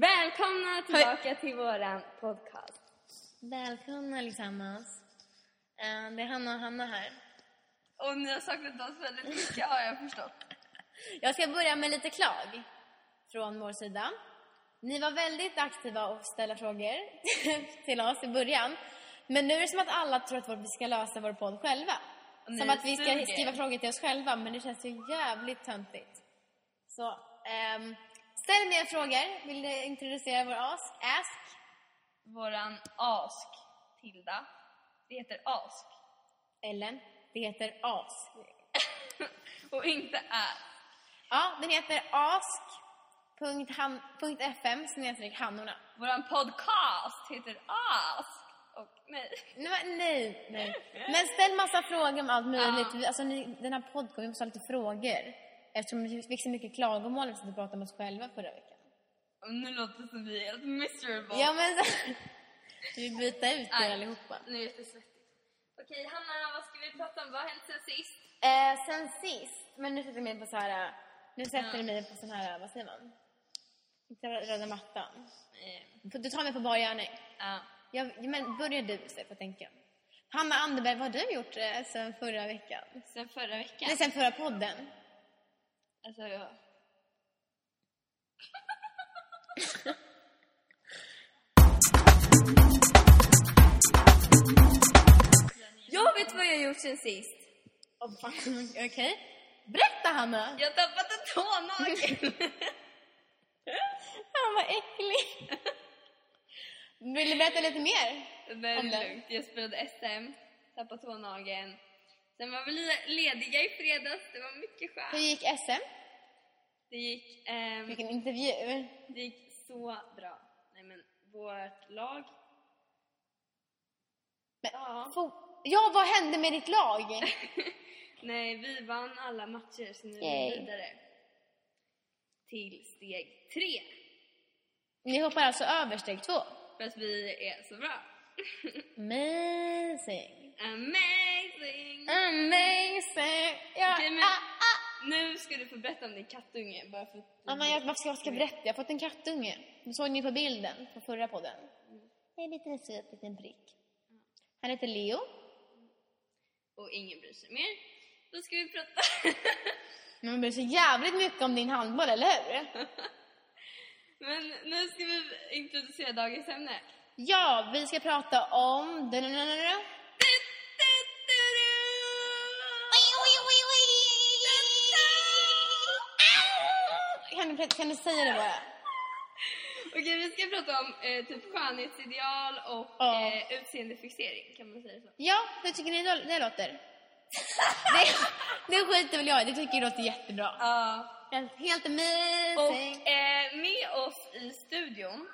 Välkomna tillbaka till våran podcast. Välkomna allesammans. Eh, Det är Hanna och Hanna här. Och ni har saknat oss väldigt mycket har jag förstått. Jag ska börja med lite klag från vår sida. Ni var väldigt aktiva och ställa frågor till oss i början. Men nu är det som att alla tror att vi ska lösa vår podd själva. Som att vi ska suger. skriva frågor till oss själva, men det känns ju jävligt töntigt. Så, ehm, ställ mer frågor. Vill du introducera vår ask? Ask? Våran ask, Tilda. Det heter ask. Ellen? Det heter ask. Och inte ask. Ja, den heter ask.fm snedstreck Hannorna. Våran podcast heter ask. Och nej. Nej, nej, nej. Men ställ massa frågor om allt möjligt. Vi- Alltså, ni, den här podden, vi måste ha lite frågor. Eftersom vi fick så mycket klagomål efter att vi pratade om oss själva förra veckan. Och nu låter det som vi är helt miserable. Ja, men så, vi byta ut er allihopa. Nu är det svettigt. Okej, Hanna, vad ska vi prata om? Vad har hänt sen sist? Eh, sen sist, men nu sätter jag mig på så här, nu sätter jag mig på sån här, vad säger man? Inte röda mattan. Eh, Du tar mig på bar gärning. ja. Jag, men börja du för att tänka. Hanna Anderberg, vad har du gjort eh, sen förra veckan? Sen förra veckan. Nej, sen förra podden. Alltså, jag... jag vet vad jag har gjort sen sist. Oh, Okej. Berätta Hanna! Jag har tappat en tånagel. Fan vad äcklig! Vill du berätta lite mer? Det. lugnt. Jag spelade SM, tappade tånageln. Sen var vi le- lediga i fredags. Det var mycket Hur skönt. gick SM? Det gick, ehm, Vilken intervju. det gick så bra. Nej men, vårt lag. Men, Ja. Ja, vad hände med ditt lag? Nej, vi vann alla matcher så nu är vi vidare. Till steg tre. Ni hoppar alltså över steg två. För att vi är så bra. Amazing. Amazing! Amazing. Ja, Okej, men- ah, ah. Nu ska du få berätta om din kattunge. Bara för att men jag, vad ska, vad ska jag berätta? Jag har fått en kattunge. Det såg ni på bilden på förra podden. Det är en liten söt liten prick. Han heter Leo. Och ingen bryr sig mer. Då ska vi prata... Men man bryr sig jävligt mycket om din handboll, eller hur? men nu ska vi introducera dagens ämne. Ja, vi ska prata om... Kan du, kan du säga det bara? Okej, vi ska prata om eh, typ skönhetsideal och Ja. eh, utseendefixering. Kan man säga så? Ja, hur tycker ni det, det låter? det, det skiter väl jag det tycker jag låter jättebra. Ja. Helt, helt Och amazing. eh, med oss i studion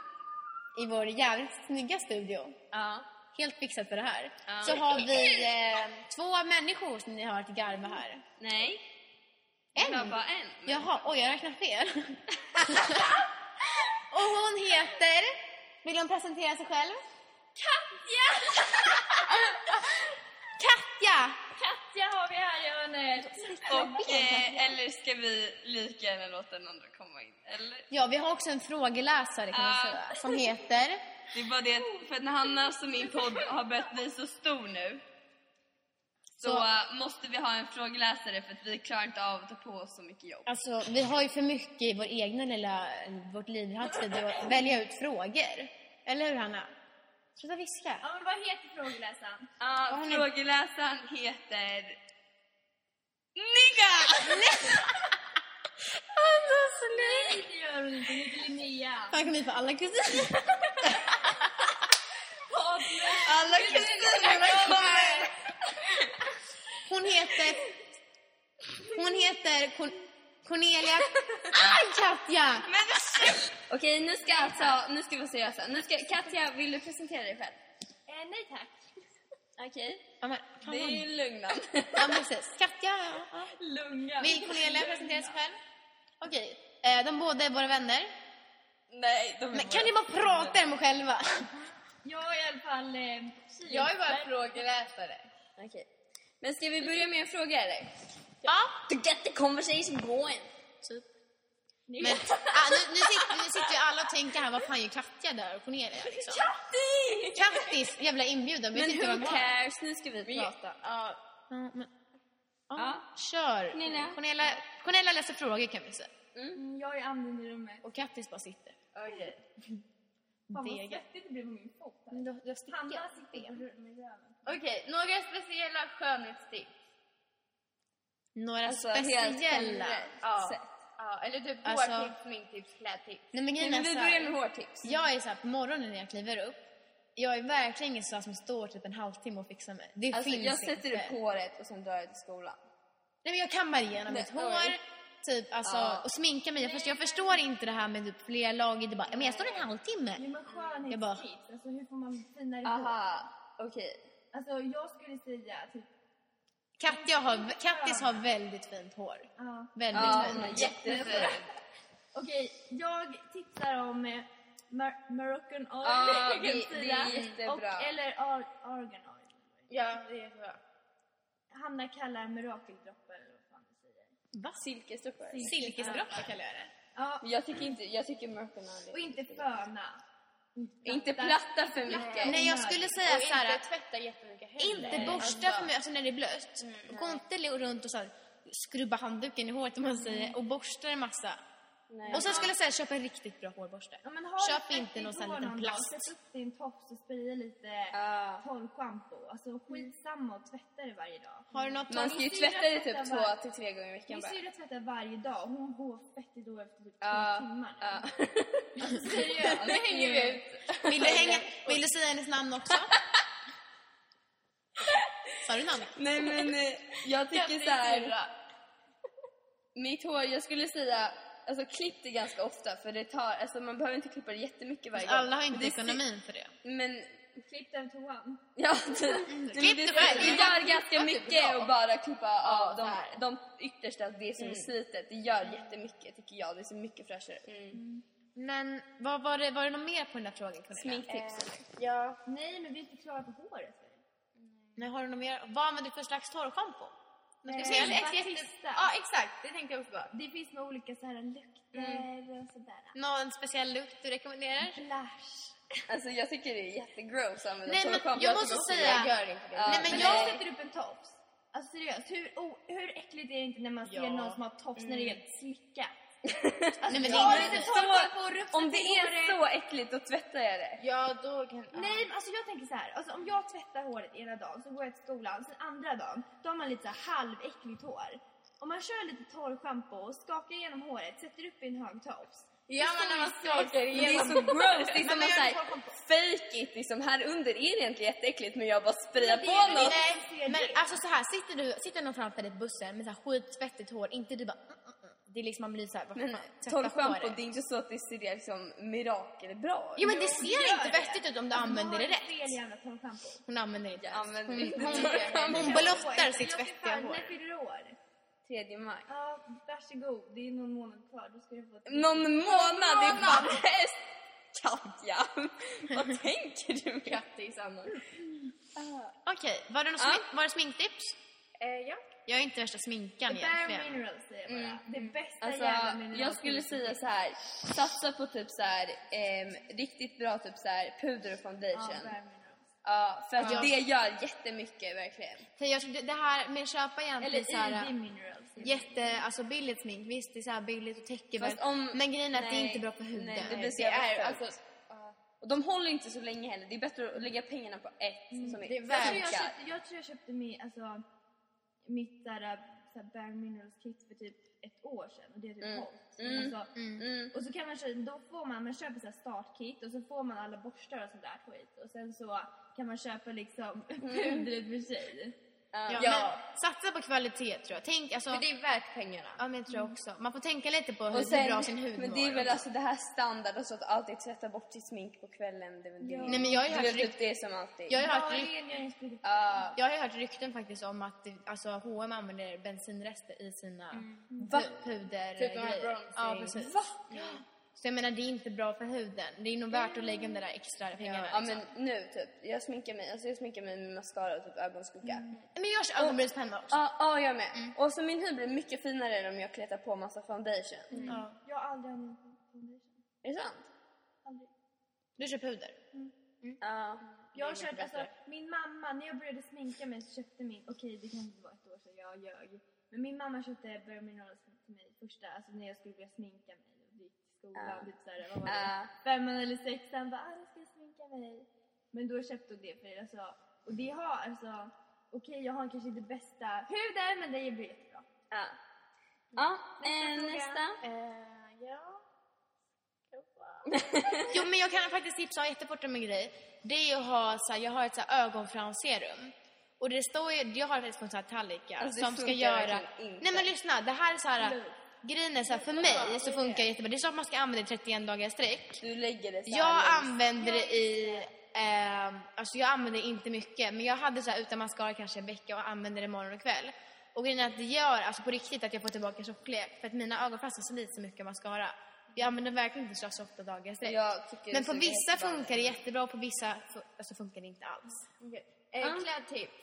I vår jävligt snygga studio, ja. helt fixat för det här, Ja. så har vi eh, två människor som ni har hört garva här. Nej. En? Jag har bara en. Jaha, oj jag räknar fel. Och hon heter... Vill hon presentera sig själv? Katja! Katja! Katja har vi här i hörnet. Och, eh, eller ska vi lika gärna låta den andra komma in? Eller? Ja, vi har också en frågeläsare kan man Ja. säga, som heter... Det är bara det för att när Hanna som min podd har börjat bli så stor nu så, Så- måste vi ha en frågeläsare för att vi klarar inte av att ta på oss så mycket jobb. Alltså, vi har ju för mycket i vår egna lilla, vårt liv. Vi har inte tid att välja ut frågor. Eller hur, Hanna? Sluta viska. Ja, men vad heter frågeläsaren? Ja, ni- frågeläsaren heter Nigga! Alltså, sluta! Nej, det gör hon inte. Hon heter Linnea. Han kom hit för alla kusiner. Alla kommer! Hon heter... Hon heter Con- Cornelia... Aj, Katja! Men Okej, nu ska alltså, nu ska vi vara seriösa. Nu ska, Katja, vill du presentera dig själv? Eh, nej tack. Okej. Ja, men, Det är ju lugnande. Ja, precis. Katja, ja. Vill Cornelia presentera sig själv? Okej. Eh, de båda är våra vänner. Nej, de är Men bara- kan ni bara prata om er själva? Jag är i alla fall eh, Jag är bara frågeläsare. Okej. Men ska vi börja med en fråga eller? Ja, To get the conversation going. typ. Men ah, nu, nu, sitter, nu sitter ju alla och tänker här, vad fan gör Katja där och Cornelia liksom? Kattis! Kattis, jävla inbjudan. Men who cares? Nu ska vi prata. Ja, ja, men, ja, Ja. kör. Cornelia. Cornelia, Cornelia läser frågor kan vi säga. Mm, jag är anden i rummet. Och Kattis bara sitter. Okej. Fan vad svettigt det blev på min fot. Hanna sitter på röven. Okej, några speciella skönhetstips. Några Alltså, speciella. generellt Ja. Ja, eller typ Alltså- hårtips, sminktips, klädtips. Nej men Nej, grejen men är vi så börjar med hårtips. Jag är så här på morgonen när jag kliver upp. Jag är verkligen ingen sån som står typ en halvtimme och fixar mig. Det Alltså, finns jag sätter inte. upp håret och sen drar jag till skolan. Nej men jag kammar igenom mitt hår. oj. Typ, alltså, Ja. och sminkar mig. Jag förstår, jag förstår inte det här med typ flera lager. Det bara, men jag står en halvtimme. Jo men Jag bara- skönhetstips, alltså hur får man finare hår? Aha, okej. Alltså jag skulle säga typ, Katja har, Kattis har väldigt fint hår. ja. Väldigt Ja, fint. hon är jättefin. Okej, jag tipsar om eh, Mar- Moroccan oil, Ja, det- det är jättebra. Och, eller ar- argan oil. Ja, det är bra. Hanna kallar mirakeldroppar eller vad fan du säger. Va? Silkesdroppar. Silkesdroppar kallar jag det. Ja, Jag tycker inte, jag tycker mörken och inte föna. Inte platta för mycket. Nej jag skulle säga Och så här. inte tvätta jättemycket heller. Inte borsta för mig, alltså när det är blött. Gå inte runt och så här, skrubba handduken i håret om man säger och borsta en massa. Nej. Och sen skulle jag säga köp en riktigt bra hårborste. Ja, men har Köp inte någon sån liten plast. Sätt upp din tofs och spraya lite Ja. torrschampo. Alltså skitsamma och tvätta det varje dag. Har du något Man ska ju tvätta det typ två var- till tre gånger i veckan Min syrra tvättar varje dag och hon går fettigt då efter typ två Ja, timmar. Alltså, seriöst. Nu hänger vi ut. Vill du, hänga, vill du säga hennes namn också? Sa du namn? Nej men eh, jag tycker så här. Mitt hår, jag skulle säga, alltså klipp det ganska ofta för det tar, alltså man behöver inte klippa det jättemycket varje gång. Alla har inte ekonomin för det. Men, Klipp den toan. ja, typ. Men Klipp det, själv. det gör ganska mycket att bara klippa av de, här. de yttersta, det som är slitet. Det gör jättemycket tycker jag, det ser mycket fräschare ut. Men vad var det, var det något mer på den där frågan? Sminktips. Ja. Nej, men vi är inte klara på håret. Nej, har du något mer? Vad använder du för slags torrschampo? Jag säga ett jätte... Batista. Ja, exakt. Det tänkte jag också på. Det finns med olika så här lukter och sådär. Någon speciell lukt du rekommenderar? Blush. Alltså jag tycker det är jättegross att använda men torrschampo. jag tycker måste säga-. Jag gör inte det. Ja, Nej, men Men jag- jag sätter upp en tofs. Alltså seriöst, hur, oh, hur äckligt är det inte när man ser Ja. någon som har tofs när det är helt slickat? Nej, men det Ta är lite inte... torrschampo och Om det är håret. så äckligt då tvättar jag det. Ja, då kan... Nej, men alltså jag tänker så här. Alltså, om jag tvättar håret ena dagen så går jag till skolan. Sen andra dagen, då har man lite så här halväckligt hår. Om man kör lite torrschampo och skakar igenom håret, sätter upp i en hög tofs. Ja, men när man skakar Men det är igenom... så gross, det är som man att såhär fake it liksom. Här under är det egentligen jätteäckligt men jag bara sprayar det på något. Nej, men alltså så här, sitter, du, sitter någon framför dig i bussen med så här skittvättigt hår, inte du bara... Det är liksom, man blir så här, vad fan, torrschampo, det är inte så att det ser liksom mirakelbra Jo men det ser inte vettigt ut om du Alltså, använder det rätt. fel jävla torrschampo. Hon använder det inte Jag använder Hon, inte hon, torrschampo. hon blottar sitt Jag fan- hår. När fyller du år? 3 maj. Ja, varsågod. Det är någon månad kvar. Då ska du få ett... Någon månad, det är fan häst! Katja! Vad tänker du? Kattis, Anna. Okej, var, det något smink, var det sminktips? Eh, ja. Jag är inte värsta sminkaren Bare egentligen. minerals säger jag bara. Det bästa Alltså, jävla minerals. jag skulle säga så här. satsa på typ så här, ehm, riktigt bra typ så här, puder och Ja, foundation. bare minerals. Ja, för att Ja. det gör jättemycket verkligen. För jag, tror det- det här med att köpa egentligen så Eller här, ID minerals. jätte, alltså billigt smink, visst det är så här billigt och täcker om- Men grejen är att det är nej, inte bra för huden. nej, det så Det är alltså... ja. Och de håller inte så länge heller. Det är bättre att lägga pengarna på ett som är, det är Jag köpte, jag tror jag köpte mi, alltså, mitt där, så här bare minerals kit för typ ett år sedan och det är typ Mm. hållt. Mm. Alltså, Mm. Och så kan man då får man, man köper så här startkit och så får man alla borstar och sånt där skit. Och sen så kan man köpa liksom pudret för sig. Ja, Ja. Men satsa på kvalitet tror jag. Tänk, alltså, För det är värt pengarna. ja men jag tror jag också. Man får tänka lite på hur, sen, bra sin hud men det är väl också. alltså det här standard, alltså att alltid tvätta bort sitt smink på kvällen. Det är väl det. Ja. Nej men jag har ju hört, typ det som alltid. jag har Ja, hört, ryk-. Ja. jag har hört rykten faktiskt om att det- alltså, H&M använder bensinrester i sina pu- puder Typ de här bronzing. Ja precis. Va? Så jag menar, det är inte bra för huden. Det är nog värt att lägga de där extra pengarna. Ja liksom. men nu typ, jag sminkar mig, alltså jag sminkar mig med mascara och typ ögonskugga. men jag kör ögonbrynspenna också. Ja, ja jag med. Och så min hy blir mycket finare om jag kletar på massa foundation. Ja. Jag har aldrig använt foundation. Är det sant? Aldrig. Du kör puder. Ja. Jag har kört, alltså, min mamma, när jag började sminka mig så köpte min, okej det kan inte vara ett år sedan, jag ljög. Men min mamma köpte Bare Minerals till mig första, alltså när jag skulle börja sminka mig skolan, Ja. typ såhär, vad var det? Ja. Femman eller sexan, bara ah, jag ska sminka mig. Men då köpte hon det för alltså, och det har alltså, okej jag har kanske inte bästa huden men det blir jättebra. Ja. Ja, eh, nästa. Eh, ja. Jo men jag kan faktiskt tipsa jättefort om en grej. Det är att ha så här, jag har ett så här ögonfransserum. Och det står ju, jag har faktiskt från tallrikar Alltså, som ska göra... inte. Nej men lyssna, det här är så här... Grejen är så här, för mig så funkar det jättebra. Det är så att man ska använda det i 31 dagar i sträck. Du lägger det så Jag använder det i... Eh, alltså jag använder inte mycket, men jag hade så här utan mascara kanske en vecka och använder det morgon och kväll. Och grejen är att det gör alltså på riktigt att jag får tillbaka tjocklek. För att mina ögonfransar så lite så mycket mascara. Jag använder verkligen inte så, så ofta dagar i sträck. Men det på vissa funkar det jättebra och på vissa alltså funkar det inte alls. Okej. Eh. Klädtips.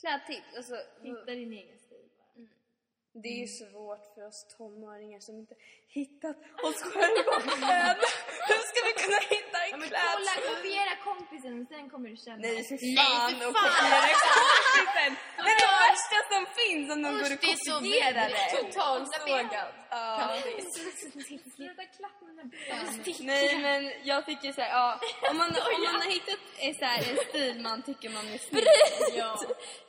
Klädtips, alltså Hitta din egen. Det är ju svårt för oss tonåringar som inte hittat oss själva än. Hur ska vi kunna hitta en Men klädstil? kolla, kopiera kompisen och sen kommer du känna. Nej för Nej, fan för och fan. kopiera kompisen! Det är det värsta som finns om någon Usch, går och det är så kopierar det. Totalt sågad. Ja. Sluta klappa mina ben. Nej men jag tycker såhär, ja, om man, om man har hittat en, så här, en stil man tycker man är snygg. Ja.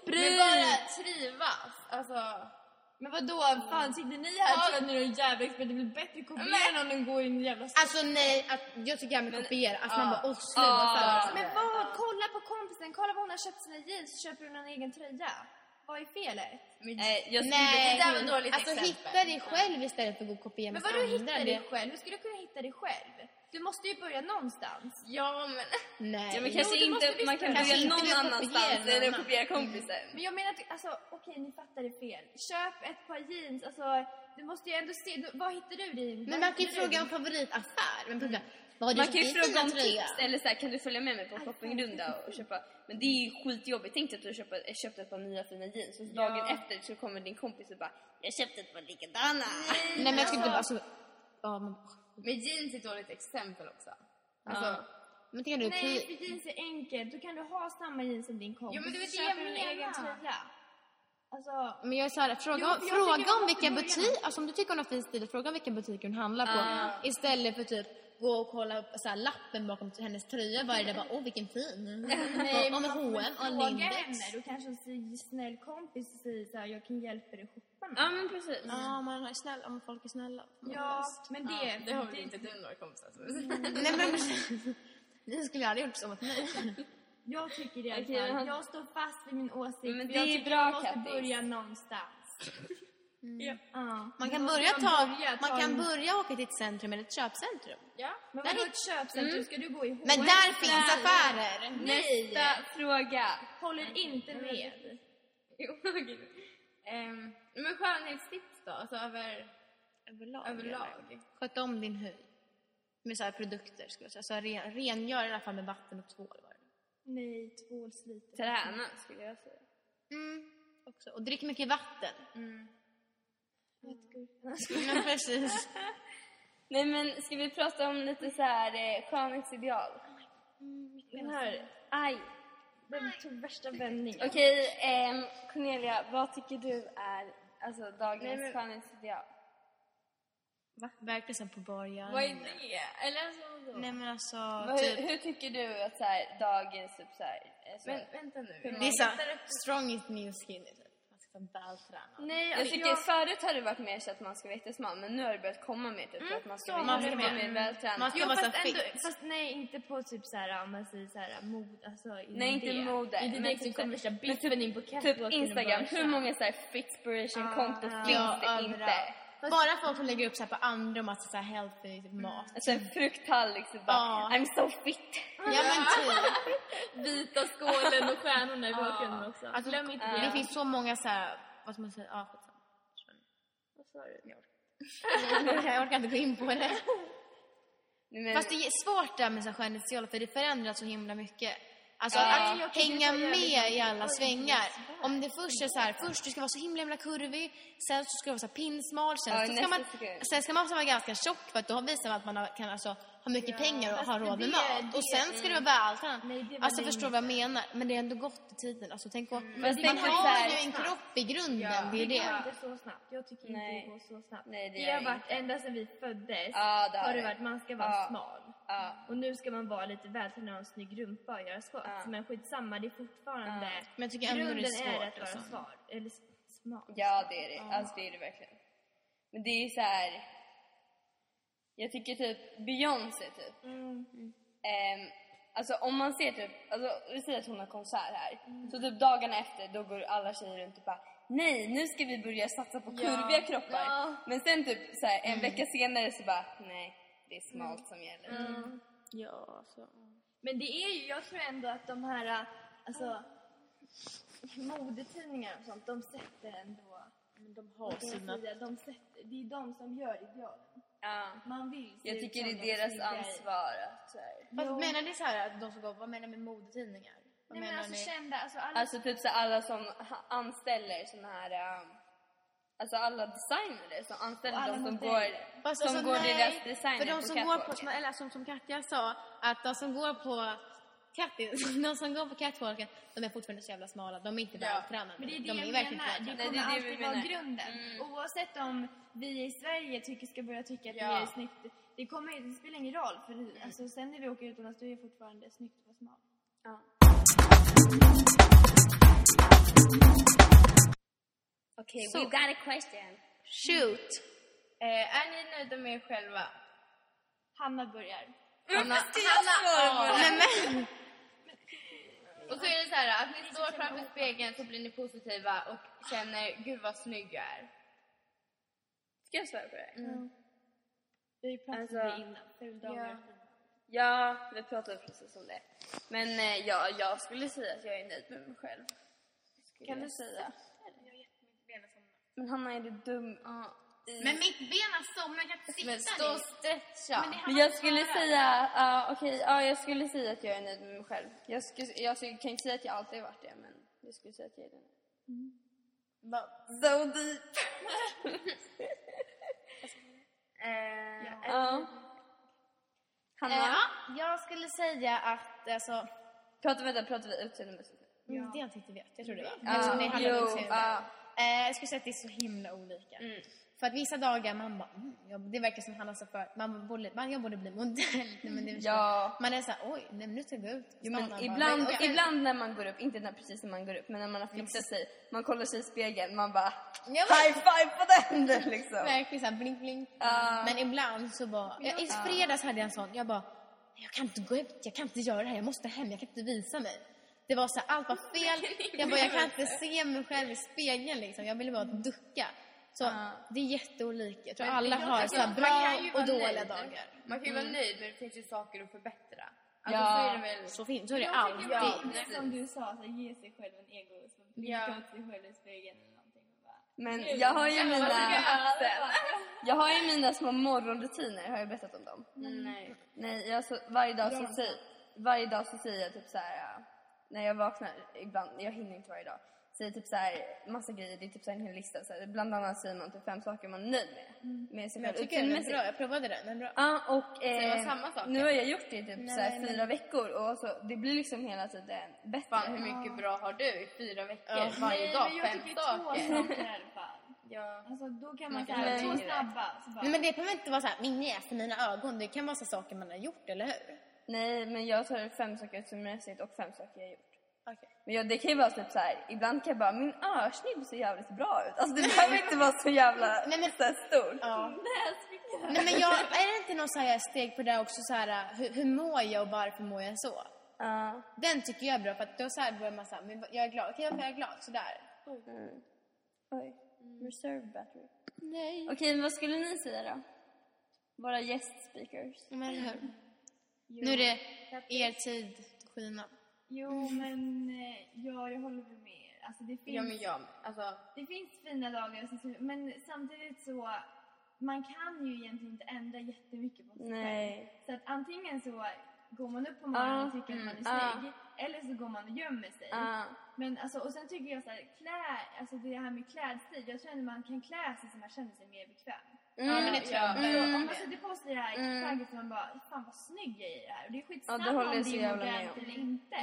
Men bara trivas. Alltså. Men vadå, fan sitter ni här och tror att ni är en jävla expert? Det blir bättre att kopiera någon än gå i en jävla Alltså nej, att, jag tycker det här med kopiera, alltså man bara åh sluta. Ja. Men vad, kolla på kompisen, kolla vad hon har köpt sina jeans så köper hon en egen tröja. Vad är felet? Nej, jag Nej, Det där var ett dåligt alltså exempel. hitta dig själv istället för att gå och kopiera Men massa vadå andra. hitta dig själv? Hur ska du kunna hitta dig själv? Du måste ju börja någonstans. Ja men. Nej. Ja, men kanske måste inte, man kan kanske börja någon annanstans än att kopiera kompisen. Men jag menar att, alltså okej ni fattar det fel. Köp ett par jeans, alltså du måste ju ändå se, vad hittar du din? Men man kan ju fråga om favoritaffär. Men fråga, vad har Man kan ju fråga om tips eller så här, kan du följa med mig på shoppingrunda och köpa men det är ju skitjobbigt. Tänk dig att du köper, köpte ett par nya fina jeans och så dagen efter så kommer din kompis och bara jag köpte ett par likadana. Nej men jag skulle bara alltså, ja, men, Men jeans är ett dåligt exempel också. Alltså. Ja. men tänker du, Nej, för jeans är enkelt. Då kan du ha samma jeans som din kompis. Jo, men är så det jag köper du en menar. egen tröja. Alltså, men jag är så här, fråga, Jo, fråga om vilken butik, alltså om du tycker hon har fin stil, fråga om vilken butik hon handlar på. Istället för typ gå och kolla upp så här, lappen bakom hennes tröja varje dag. Bara, åh vilken fin. nej, och med H&M och Lindex. Då kanske hon säger snäll kompis och säger så här, jag kan hjälpa dig shoppa med. Ja men precis. Ja, man är snäll om folk är snälla. Ja, men det, Ja, det har väl inte du några kompisar som Nej men Ni skulle aldrig gjort så mot mig. Jag tycker det i alla fall. Jag står fast vid min åsikt. Men det jag är bra, man måste Kattis. börja någonstans. Ja. Man kan börja ta, börja man kan en- börja åka till ett centrum eller ett köpcentrum. Ja. Men vadå ett köpcentrum? Ska du gå i H&M? Men där finns affärer! Nej! Nästa fråga. Håller inte med. Jo. Ehm, men skönhetstips då? Alltså över, Överlag. överlag? Sköt om din hy. Med så här produkter skulle jag säga. Så ren, rengör i alla fall med vatten och tvål. Var det. Nej, tvålsliter. Träna skulle jag säga. Mm. Också. Och drick mycket vatten. Vätskor. Men precis. Nej men ska vi prata om lite så här eh, skönhetsideal? Den här, Aj. den tog värsta vändningen. Okej, ehm, Cornelia, vad tycker du är alltså, dagens Nej, men- skönhetsideal? Va? Verkligen som på början. Vad är det? Eller alltså vadå? Nej men alltså, Vad- typ. hur, hur tycker du att så här, dagens typ så här, eh, så, Men vänta nu. Det är så strong is new skinny typ. Man ska välträna. Nej, jag alltså, tycker förut har det varit mer så att man ska vara jättesmal men nu har det börjat komma mer typ för att man ska vara lite jag mer med. vältränad. Man ska Jo, vara så fast, ändå, fit. fast nej, inte på typ såhär, om man säger såhär mod, alltså Nej, inte det. mode. Inte men direkt typ du kommer värsta biffen in på Typ Instagram, hur många så här fitspiration konton ja, finns det överallt. Inte? Bara folk som lägger upp så här på andra massa så här healthy typ mat. Alltså en frukttallrik så bara Ja. I'm so fit. Ja men typ. Vita skålen och stjärnorna i bakgrunden också. Alltså, Glöm inte det det. finns så många så här, vad ska man säga, ja skitsamma. Vad sa du? jag orkar inte gå in på det. Men, Fast det är svårt där med så här skönhetsideal för det förändras så himla mycket. Alltså Ja. att Jag tycker hänga med i alla svängar. Om det först är så här, först du ska vara så himla himla kurvig, sen så ska du vara så här pinsmal, sen, Ja, så ska man, sen ska man också vara ganska tjock för att då visar man att man kan alltså, ha mycket pengar och fast ha råd med mat. Och sen ska det vara allt annat. Nej, det var Alltså förstår du vad jag menar? Men det är ändå gott i tiden. Alltså tänk på, Fast man har ju en kropp i grunden, det är Det går det. inte så snabbt. Jag tycker inte Nej. det går så snabbt. Nej, det det har varit ända sedan vi föddes. Ja, det har har det varit, man ska vara Ja. smal. ja. Och nu ska man vara lite vältränad och ha en snygg rumpa och göra squats. Ja. Men skitsamma, det är fortfarande... Men jag tycker ändå det är grunden är svårt. att vara Alltså. svar, eller smal. Ja, det är det. Alltså det är det verkligen. Men det är så här. Jag tycker typ Beyoncé typ. Mm. Ehm, alltså om man ser typ, alltså vi säger att hon har konsert här. Så typ dagarna efter då går alla tjejer runt och bara Nej, nu ska vi börja satsa på kurviga kroppar. Ja. Men sen typ så här, en vecka senare så bara nej, det är smalt som gäller. Mm. Ja, alltså. Men det är ju, jag tror ändå att de här, alltså modetidningar och sånt, de sätter ändå De har sina... de sätter, det är de som gör idealen. Ja. Man vill se Jag tycker det som är de deras snyggare. ansvar att så här. Fast Jo. menar ni så här att de ska gå, vad menar ni med modetidningar? Vad Nej men menar alltså ni? kända, alltså alla Alltså typ så alla som ha- anställer såna här, um, alltså alla designare som anställer alla de som modeller. går, Fast som alltså, går nej, deras designer För de på som går på, catwalken. som, eller som, som Katja sa, att de som går på Kattis, de som går på catwalken, de är fortfarande så jävla smala. De är inte vältränade. Men det är det de jag är menar. Det kommer det är det vi alltid vara grunden. Mm. Oavsett om vi i Sverige tycker, ska börja tycka att Ja. det är snyggt. Det, kommer, det spelar ingen roll. För det, alltså, sen när vi åker utomlands då är det fortfarande snyggt att vara smal. Ja. Okay, Så. we've got a question. Shoot! Eh, är ni nöjda med er själva? Hanna börjar. Hanna, Hanna, Nej, men, Och så är det så här att ni står framför spegeln så blir ni positiva och känner gud vad snygg jag är. Ska jag svara på det? Vi har ju pratat Alltså, om det innan. Fuldagar. Ja, vi pratade precis om det. Men eh, ja, jag skulle säga att jag är nöjd med mig själv. Kan du säga? Men Hanna, är du dum? Men mitt ben har somnat, jag kan inte Men sitta stå och stretcha. Men jag skulle säga, ja okej, ja jag skulle säga att jag är nöjd med mig själv. Jag, skulle, jag skulle, kan inte säga att jag alltid har varit det, men jag skulle säga att jag är det. So deep! Eh, Ja. Hanna, Ja, jag skulle säga att, alltså, pratar, vänta, pratar vi utseendemässigt? mm, det har jag inte riktigt vet. Jag tror det var. Ja, Eftersom det handlar om jo, utseende. ja. Eh, jag skulle säga att det är så himla olika. Mm. För att vissa dagar man bara, mm, det verkar som Hanna sa förut, man borde, man, jag borde bli modell. Men det är så. Ja. Man är såhär, oj, nej, nu ska jag gå ut. Jo, men bara, ibland, men- ibland när man går upp, inte när, precis när man går upp, men när man har fixat sig, man kollar sig i spegeln, man bara Ja, men- high five på den liksom. Verkligen såhär bling bling. Ja. Men ibland så bara, jag, i fredags hade jag en sån, jag bara, jag kan inte gå ut, jag kan inte göra det här, jag måste hem, jag kan inte visa mig. Det var så här, allt var fel. Jag bara, jag kan inte se mig själv i spegeln liksom. Jag ville bara ducka. Så det är jätteolika. Jag tror alla har så bra och dåliga nöjd. dagar. Man kan ju vara nöjd men det finns ju saker att förbättra. Alltså Ja. så är det väl. Så, fin, så är det Jag alltid. tycker Ja. det som du sa, så ge sig själv en ego. Så blinka Ja. åt sig själv i spegeln eller någonting. Men jag har ju mina, Ja, jag har ju mina små morgonrutiner, har jag berättat om dem? Nej. Nej, jag så, varje dag så säger, varje dag så säger jag typ så här äh, när jag vaknar ibland, jag hinner inte varje dag, säger typ så här massa grejer, det är typ så här en hel lista. Så här, bland annat säger man typ fem saker man är nöjd med. Med sig Men jag tycker den är bra. Jag provade den. Den är bra. Ja, och Säger man eh, samma saker? nu har jag gjort det i typ Nej, så här men- fyra veckor och så, det blir liksom hela tiden bättre. Fan hur mycket bra har du i fyra veckor? Ja. Varje Nej, dag men jag fem tycker två saker. saker i alla fall. Ja. Alltså då kan man säga två snabba. Så bara, Nej, men det behöver inte vara så här, min näsa, mina ögon. Det kan vara så saker man har gjort, eller hur? Nej, men jag tar fem saker utseendemässigt och fem saker jag har gjort. Men jag, det kan ju vara typ så här, ibland kan jag bara, min örsnibb ser jävligt bra ut. Alltså det behöver inte vara så jävla Nej, men- så här stort. Ja. Nej, men jag, är det inte någon så här steg på det också? Så här, hur, hur mår jag och varför mår jag så? Ja. Den tycker jag är bra, för att då så här börjar man här, men jag är glad. Okej, varför är jag glad? Sådär. Mm. Oj. Reserve battery. Nej. Okej, men vad skulle ni säga då? Våra gäst speakers. Men? Nu är det er tid att skina. Jo, men eh, ja, jag håller väl med. Alltså, det, finns, Ja men jag. Alltså. det finns fina dagar, och men samtidigt så... man kan ju egentligen inte ändra jättemycket på sig själv. Nej. Så att antingen så går man upp på morgonen och Ja, tycker att man är ja. snygg, eller så går man och gömmer sig. Ja. Men alltså, och sen tycker jag så här, klä, alltså det här med klädstil, jag tror ändå man kan klä sig så man känner sig mer bekväm. Mm. Ja, men det tror jag. Mm. om man sätter på sig det här plagget så man bara, fan vad snygg jag är i det här. Och det är skitsamma Ja, det om det är modernt eller inte.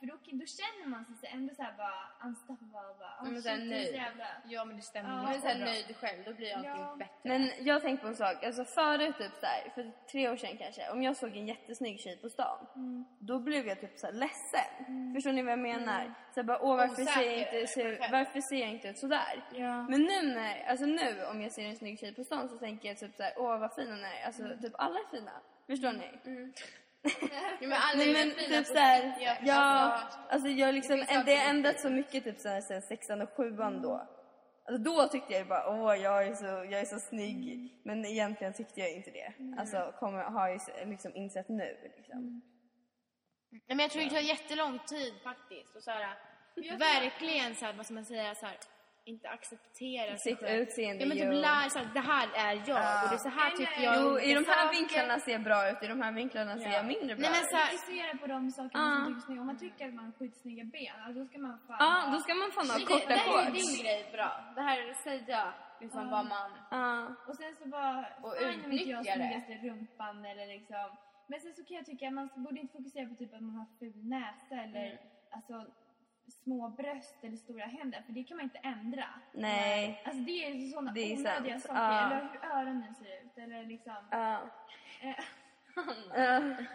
För då, då känner man sig så ändå så här bara unstoppable. Bara, oh, men shit, så här det är så nöjd. jävla... Ja, men det stämmer Ja, Man är såhär nöjd själv, då blir allting Ja. bättre. Men jag tänkte på en sak, alltså förut typ så här, för tre år sedan kanske, om jag såg en jättesnygg tjej på stan, Mm. då blev jag typ så här ledsen. Förstår ni vad jag menar? Så här bara, åh varför ser, jag inte, ser, varför ser jag inte ut sådär? Men nu när, alltså nu om jag ser en snygg tjej på stan så tänker jag typ så här, åh vad fin hon är. Alltså typ alla är fina. Förstår ni? Ja, men alla Nej men typ sitt- ja, Ja, alltså jag liksom, det det, har ändrats så mycket typ såhär sen sexan och sjuan då. Alltså då tyckte jag bara, åh jag är så, jag är så snygg. Men egentligen tyckte jag inte det. Alltså kommer, har jag liksom insett nu liksom. Nej, men jag tror det tar jättelång tid faktiskt. Och så här, verkligen så här, vad ska man säga, så här, inte acceptera sig Sitt själv. utseende Ja, men typ lär sig att det här är jag och det är så här tycker jag. Jo, i de här saker. vinklarna ser jag bra ut, i de här vinklarna ser jag mindre bra Nej, men ut. så här, Fokusera på de sakerna Ja. som tycker är snygga. Om man tycker att man har skitsnygga ben, ja, då ska man fan Ja, ha- då ska man fan ha Det, korta det här är shorts. din grej bra. Det här är att säga liksom vad man... Ja. Och sen så bara, Och inte jag det. snyggaste rumpan eller liksom. Men sen så kan jag tycka att man borde inte fokusera på typ att man har ful näsa eller Mm. alltså små bröst eller stora händer för det kan man inte ändra. Nej. Alltså det är sådana Det är onödiga sant. saker. Ja. Eller hur öronen ser ut eller liksom. Ja. Eh,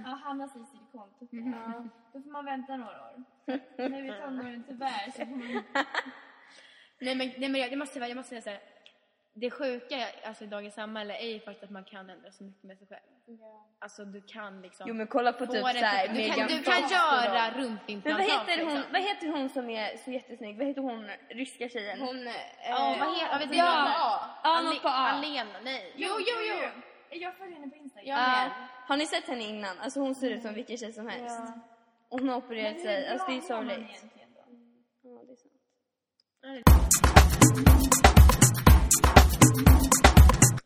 Ja. Hanna säger silikontupper. Mm. Ja, då får man vänta några år. Nu är vi tonåren tyvärr så får man nej, men, nej, men jag, jag, måste, jag måste säga så här. Det sjuka alltså, i dagens samhälle är ju faktiskt att man kan ändra så mycket med sig själv. Alltså du kan liksom... Jo men kolla på typ såhär du, kan, du kan göra dem. Men rumpimplantat vad heter, hon, liksom. vad heter hon som är så jättesnygg? Vad heter hon ryska tjejen? Hon... Eh, Ja, vad heter... Jag vet inte Ja. vad hon Ja, något på A. Alena, nej. Jo, jo, jo! Jag följer henne på Instagram. Ja. Har ni sett henne innan? Alltså hon ser ut som vilken tjej som helst. Och hon har opererat sig. Alltså det är sorgligt. Ja, det är sant.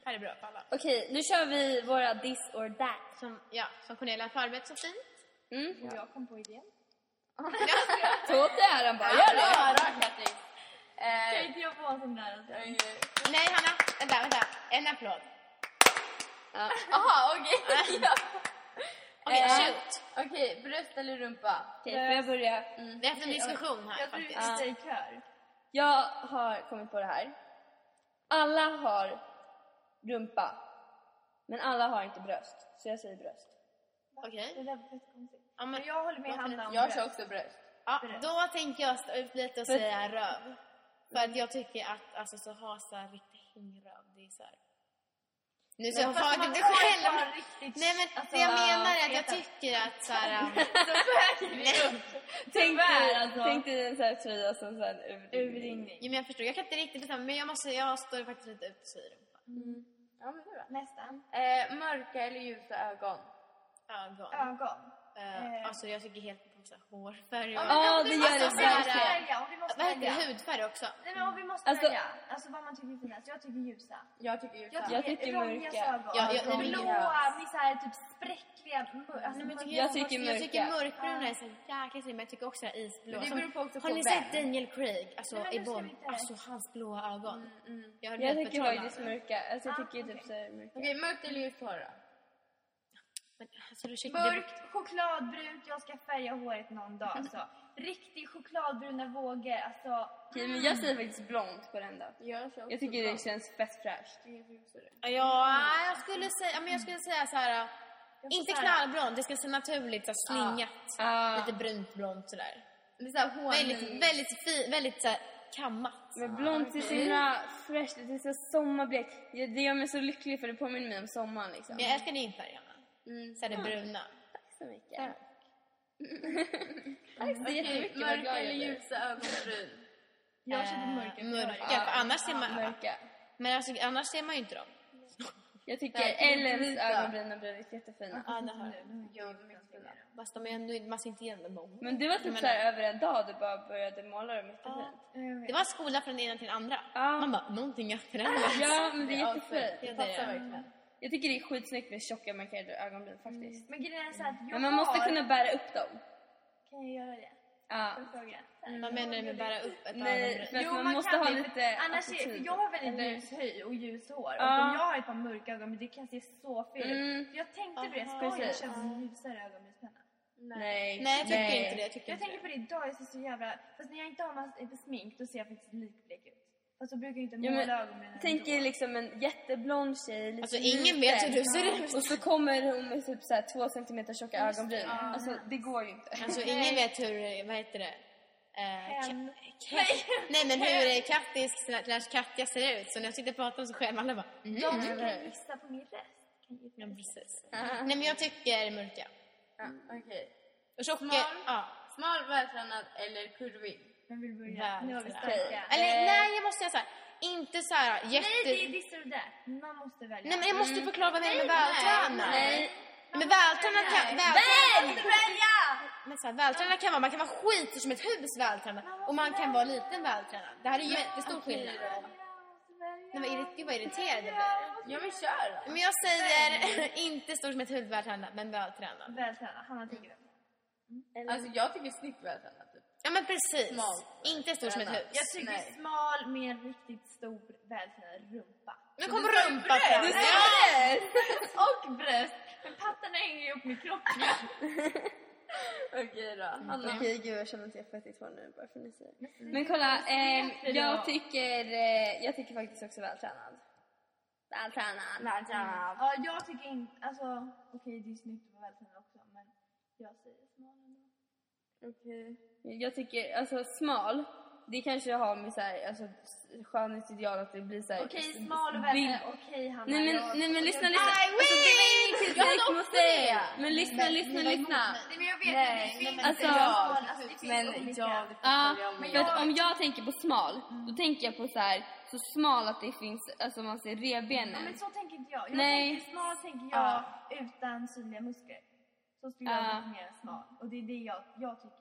Här är bra för alla. Okej, nu kör vi våra this or that. Som, ja, som Cornelia har förberett så fint. Mm. Och jag kom på idén. Ta åt dig äran bara, gör det! Bra, Kattis. Kan Eh, inte jag få en sån där? Nej, Hanna. Vänta, vänta. En applåd. Jaha, okej. Ja. Okej, Eh, shoot. Okej, bröst eller rumpa? Okej, får jag börja? Vi har haft en diskussion här Jag tror vi faktiskt. säger kör. Jag har kommit på det här. Alla har rumpa. Men alla har inte bröst. Så jag säger bröst. Okej. Det där var. Ja, men, jag håller med Hanna om Jag kör också bröst. ja, då tänker jag stå ut lite och säga röv. För att jag tycker att alltså, så ha så här riktig hängröv, det är så här... Nu så Men fast har man du själv. riktigt- Nej men alltså, det jag ja, menar är att jag tycker att så här... um, Tänk Tyvärr, dig, alltså. tänk dig en sån här tröja som sån här urringning. Urringning. Jo, men jag förstår, jag kan inte riktigt bestämma men jag måste, jag står faktiskt lite ut och säger rumpa. Ja, men det är bra. Nästa. Eh, mörka eller ljusa ögon? Ögon. Ögon. Eh, alltså jag tycker helt så här hårfärg Ja, och... men Ja, vi det gör det välja, verkligen. Vad heter det? Hudfärg också? Nej, men om vi måste Alltså- välja. Alltså vad man tycker är finast. Jag tycker ljusa. Jag tycker ljusa. Jag Jag tycker, mörka. jag- men Blåa med så här typ spräckliga... Alltså, Nej, men mörka- jag, Jag tycker jag tycker mörka. mörkbruna är så jäkla men jag tycker också att isblå. Men det beror på också har ni sett Daniel Craig? Alltså Nej, men i Bond. Alltså hans blåa ögon. Jag, har Jag tycker faktiskt mörka. Alltså jag Ah, tycker typ okej. såhär mörka. Okej, mörkt eller ljust hår då? Men, alltså, du det- Mörkt, chokladbrunt. Jag ska färga håret någon dag. Alltså. Riktigt chokladbruna vågor. Alltså, Okej, men jag säger faktiskt blont på den då. Jag Jag tycker bra. det känns fett fräscht. Ja, jag skulle säga, men jag skulle säga så här. Får Inte så knallblont, det ska se naturligt så slingat. Ah. Lite brunt blont sådär. Det honung. Väldigt, väldigt fi, väldigt så här, kammat. Men blont är så himla fräscht, det är så sommarblekt. Det gör mig så lycklig för det påminner mig om sommaren liksom. Men jag älskar din färg, Anna. Mm. Så här, det bruna. Tack så mycket. Tack så Okej, jättemycket, mörka eller ljusa ögonbryn? jag Eh, mörka. Mörka, Ja, för annars ser man... Mörka. Men alltså, annars ser man ju inte dem. Jag tycker Ellens ögonbryn har blivit jättefina. Ja, det har jag. Ja, är jättefina. Fast de är ändå, man ser inte igenom dem. Men det var typ Men- så här över en dag du bara började måla dem jättefint. Det var skola från den ena till den andra. Ja. Man bara, någonting har förändrats. Ja, men det är Ja, jättefint. Ja, Det det passar är det. verkligen. Jag tycker det är skitsnyggt med tjocka markerade ögonbryn faktiskt. Men grejen är så att jag Men man måste har... kunna bära upp dem. Kan jag göra det? Ja. Fråga? Vad menar du med bära upp ett Nej, ögonbryn? för Jo, man, man måste ha det, lite Annars är, jag har väldigt Eller- ljus hy och ljus hår. Ja. Och om jag har ett par mörka ögonbryn, det kan se så fel ut. Mm. Jag tänkte på det, ska jag köpa en ljusare ögonbrynspenna? Nej, Nej, jag tycker inte det. Jag tycker Jag inte tänker det. på det idag, jag ser så jävla... Fast när jag inte har massa smink, då ser jag faktiskt likblek ut. Fast så brukar inte Ja, måla men, ögonbrynen tänk er liksom en jätteblond tjej, lite Alltså ingen vet hur du ser ut. Och så kommer hon med typ så här två centimeter tjocka ögonbryn. Alltså det går ju inte. Alltså ingen vet hur, vad heter det? Eh, Hen. Nej men hur Kattis slash Katja ser ut. Så när jag sitter och pratar om sig själv, alla bara mm. Jag tycker gissa på min röst. Kan Ja, precis. Nej men jag tycker mörka. Ja, Okej. Och tjocka, Smal. ja. Smal, vältränad eller kurvig? Vem vill börja? Nu har vi starka. Eller nej jag måste säga såhär, inte såhär jätte... Nej, det är this or that. Man måste välja. Nej men jag måste förklara vad jag menar med vältränad. Nej. Men vältränad kan... Vältränad, välja! men så här, vältränad kan vara, man kan vara skit som ett hus vältränad. Och man kan vara liten vältränad. Det här är jättestor skillnad. Nej, vad irrit- Gud vad irriterad jag blir. Ja men kör då. Men jag säger inte stor som ett hus vältränad, men vältränad. Vältränad. Hanna tycker det. Alltså jag tycker snyggt vältränad. Ja men precis. Smal. Inte stor som ett hus. Jag tycker Nej. smal med riktigt stor vältränad rumpa. Nu kom rumpa fram. Du Ja. ser! Och bröst. Men pattarna hänger ju upp med kroppen. Okej då. Hanna. Okej, gud jag känner att jag är fett i tår nu bara för att ni säger. Men kolla, eh, jag tycker, eh, jag tycker faktiskt också vältränad. Vältränad. Vältränad. Ja, jag tycker inte... Alltså, okej det är snyggt att vara vältränad också, men jag säger smal ändå. Okej. Jag tycker, alltså smal, det kanske har med så här, alltså skönhetsideal att det blir så här. Okej, smal och vältränad. Okej Hanna. Nej men, jag- nej men lyssna, jag- lyssna. I Alltså, det var ingen kritik mot dig. Men lyssna, lyssna, lyssna. Nej men jag vet Nej, det finns alltså- smal, alltså, det finns Men olika. ja, det Ja, fattar jag för om jag tänker på smal, då tänker jag på så här så smal att det finns, alltså man ser Ja, revbenen. men så tänker inte jag. Jag Nej. tänker smal tänker jag utan synliga muskler. Så skulle jag Ja. definiera smal. Och det är det jag, jag tycker.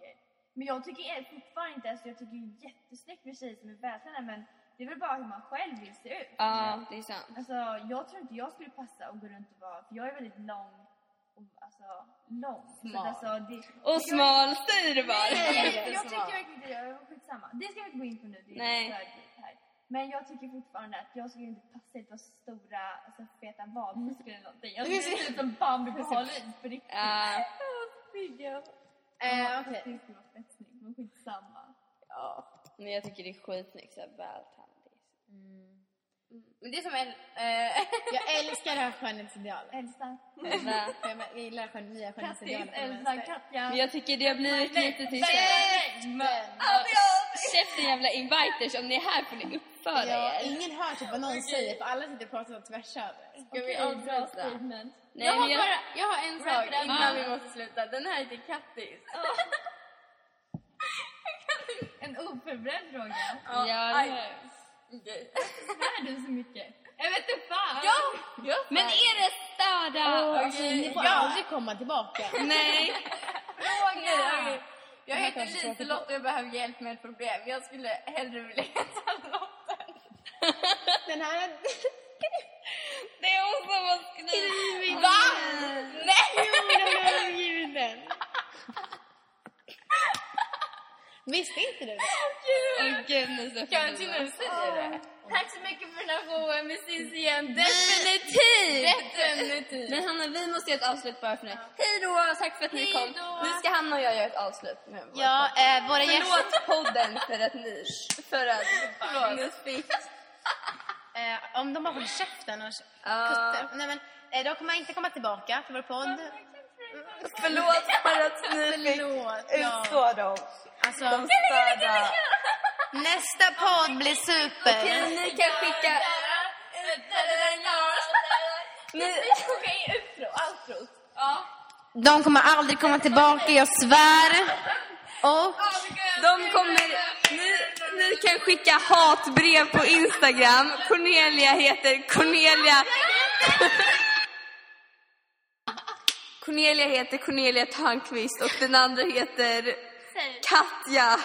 Men jag tycker fortfarande inte, alltså jag tycker det är jättesnyggt med tjejer som är vältränade men det är väl bara hur man själv vill se ut. Ja, det är sant. Alltså jag tror inte jag skulle passa och gå runt och vara, för jag är väldigt lång och alltså lång. Så Smal. att, alltså, det, Och smal, säg det bara! Nej, Nej, jag, tycker verkligen inte det. Jag- Skitsamma. Det ska vi inte gå in på nu. Det är Nej. djupt här. Men jag tycker fortfarande att jag skulle inte passa par stora, alltså feta vadmuskler eller någonting. Jag skulle se ut som Bambi på is på riktigt. Ja. Eh, okej. Det fett snyggt, men skitsamma. ja. Men jag tycker det är skitsnyggt såhär vältränad. Men det är som en... Eh, Jag älskar det här skönhetsidealet. Elsa. För Jag gillar skön, nya skönhetsidealet. Elsa, Katja. Men jag tycker det har blivit lite till Käften! Käften jävla inviters, om ni är här får ni uppföra Ja, er. ingen hör typ vad någon säger för alla sitter och pratar tvärs över. ska vi Bra avsluta? statement. Nej, jag, har jag, bara, jag har en sak innan vi måste sluta. Den här heter Kattis. En oförberedd fråga. ja, det aj. har jag. Okej. Svär du så mycket? Jag vet inte fan. Ja! Jag Men är det störda? Alltså, ni får aldrig komma tillbaka. Nej. Okej. Jag Det här heter Liselotte och jag behöver hjälp med ett problem. Jag skulle hellre vilja heta. Den här... Det är hon som har skrivit. Va? Nej! Nej! den. Visste inte du det? Åh gud, nu så Kanske du säger det. Tack så mycket för den här showen. Vi ses igen. Definitivt! Definitivt. Men Hanna, vi måste göra ett avslut bara för nu. Hej då, tack för att ni kom. Nu ska Hanna och jag göra ett avslut. Ja, eh, våra gäster... Förlåt podden för att ni... För att ni fick... Om de bara håller käften och Ja. kuttar. Nej men, eh, de kommer inte komma tillbaka till vår podd. Förlåt för att ni fick Förlåt. Ja. utstå dem. Alltså, De störda. nästa podd blir super. Okej, ni kan skicka... Ni... Okej, utro, outro. De kommer aldrig komma tillbaka, jag svär. Och De kommer... Kan skicka hatbrev på Instagram. Cornelia heter Cornelia Cornelia heter Cornelia Törnqvist och den andra heter Katja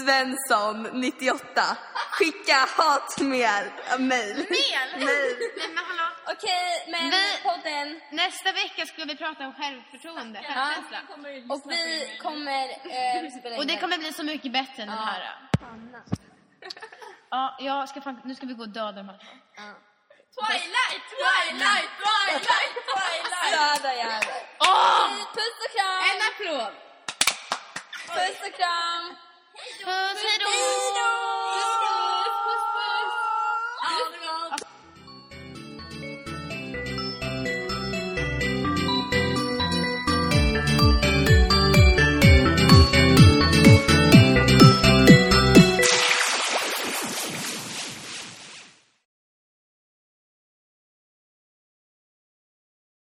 Svensson, 98. Skicka hatmejl. Mail. Nej men hallå. Okej, men Vi- podden. Nästa vecka ska vi prata om självförtroende, självkänsla. Och vi kommer eh, Och det kommer bli så mycket bättre än den här. Ja, jag ska fan, nu ska vi gå och döda de här två. Twilight, Twilight, Twilight, Twilight! Döda jävel. Åh! Puss och kram! En applåd! Puss och kram! Puss, hejdå!